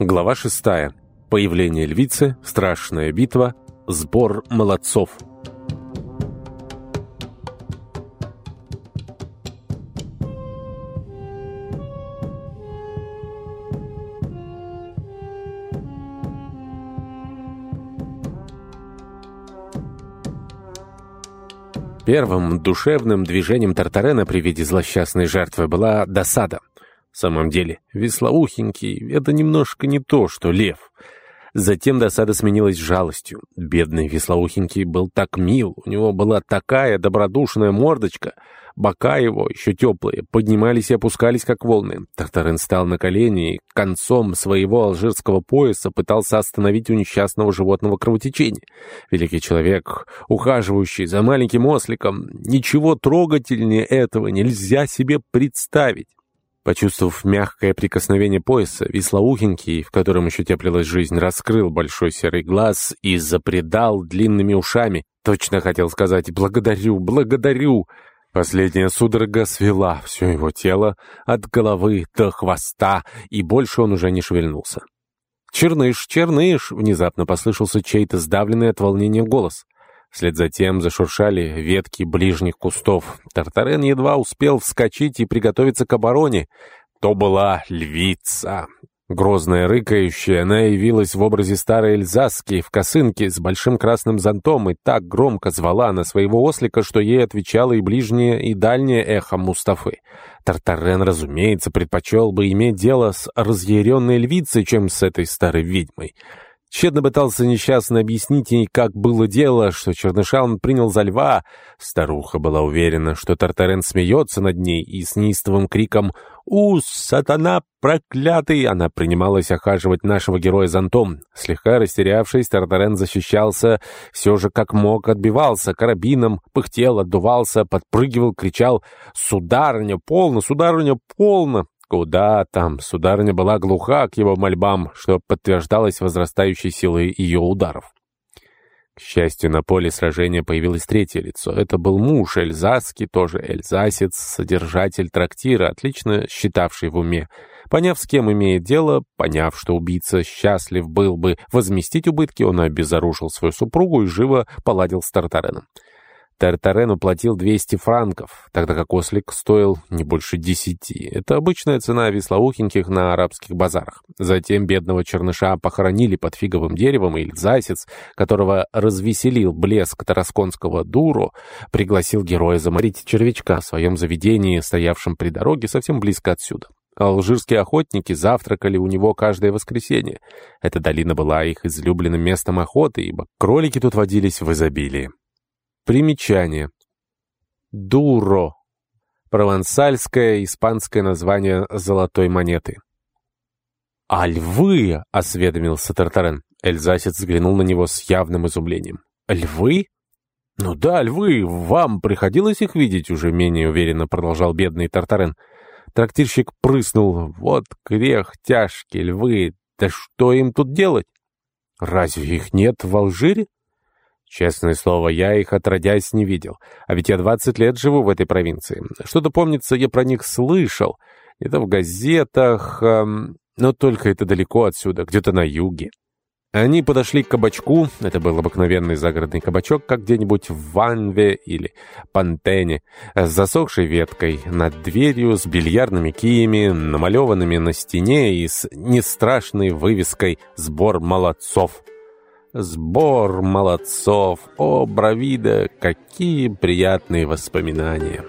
Глава 6. Появление львицы, страшная битва, сбор молодцов. Первым душевным движением Тартарена при виде злосчастной жертвы была досада — в самом деле, веслоухенький — это немножко не то, что лев. Затем досада сменилась жалостью. Бедный веслоухенький был так мил, у него была такая добродушная мордочка. Бока его, еще теплые, поднимались и опускались, как волны. Тартарен стал на колени и концом своего алжирского пояса пытался остановить у несчастного животного кровотечение. Великий человек, ухаживающий за маленьким осликом, ничего трогательнее этого нельзя себе представить. Почувствовав мягкое прикосновение пояса, веслоухенький, в котором еще теплилась жизнь, раскрыл большой серый глаз и запредал длинными ушами. Точно хотел сказать «благодарю, благодарю». Последняя судорога свела все его тело от головы до хвоста, и больше он уже не шевельнулся. «Черныш, черныш!» — внезапно послышался чей-то сдавленный от волнения голос. Вслед за тем зашуршали ветки ближних кустов. Тартарен едва успел вскочить и приготовиться к обороне. То была львица. Грозная рыкающая, она явилась в образе старой Эльзаски в косынке с большим красным зонтом и так громко звала на своего ослика, что ей отвечало и ближнее, и дальнее эхо Мустафы. Тартарен, разумеется, предпочел бы иметь дело с разъяренной львицей, чем с этой старой ведьмой. Тщетно пытался несчастно объяснить ей, как было дело, что Черныша он принял за льва. Старуха была уверена, что Тартарен смеется над ней, и с неистовым криком «У, сатана проклятый!» она принималась охаживать нашего героя зонтом. Слегка растерявшись, Тартарен защищался, все же как мог отбивался, карабином, пыхтел, отдувался, подпрыгивал, кричал «Сударыня, полно! Сударыня, полно!» Куда там? Сударыня была глуха к его мольбам, что подтверждалось возрастающей силой ее ударов. К счастью, на поле сражения появилось третье лицо. Это был муж Эльзасский, тоже эльзасец, содержатель трактира, отлично считавший в уме. Поняв, с кем имеет дело, поняв, что убийца счастлив был бы возместить убытки, он обезоружил свою супругу и живо поладил с Тартареном. Тартарен уплатил 200 франков, тогда как ослик стоил не больше 10. Это обычная цена веслоухеньких на арабских базарах. Затем бедного черныша похоронили под фиговым деревом, и Ильзасец, которого развеселил блеск тарасконского дуру, пригласил героя заморить червячка в своем заведении, стоявшем при дороге совсем близко отсюда. Алжирские охотники завтракали у него каждое воскресенье. Эта долина была их излюбленным местом охоты, ибо кролики тут водились в изобилии. Примечание. Дуро. Провансальское испанское название золотой монеты. «А львы?» — осведомился Тартарен. Эльзасец взглянул на него с явным изумлением. «Львы?» «Ну да, львы. Вам приходилось их видеть?» — уже менее уверенно продолжал бедный Тартарен. Трактирщик прыснул. «Вот грех тяжкий, львы. Да что им тут делать?» «Разве их нет в Алжире?» Честное слово, я их отродясь не видел. А ведь я 20 лет живу в этой провинции. Что-то, помнится, я про них слышал. Это в газетах, эм, но только это далеко отсюда, где-то на юге. Они подошли к кабачку, это был обыкновенный загородный кабачок, как где-нибудь в Ванве или Пантене, с засохшей веткой, над дверью, с бильярдными киями, намалеванными на стене и с нестрашной вывеской «Сбор молодцов». Сбор молодцов. О, Бравида, какие приятные воспоминания.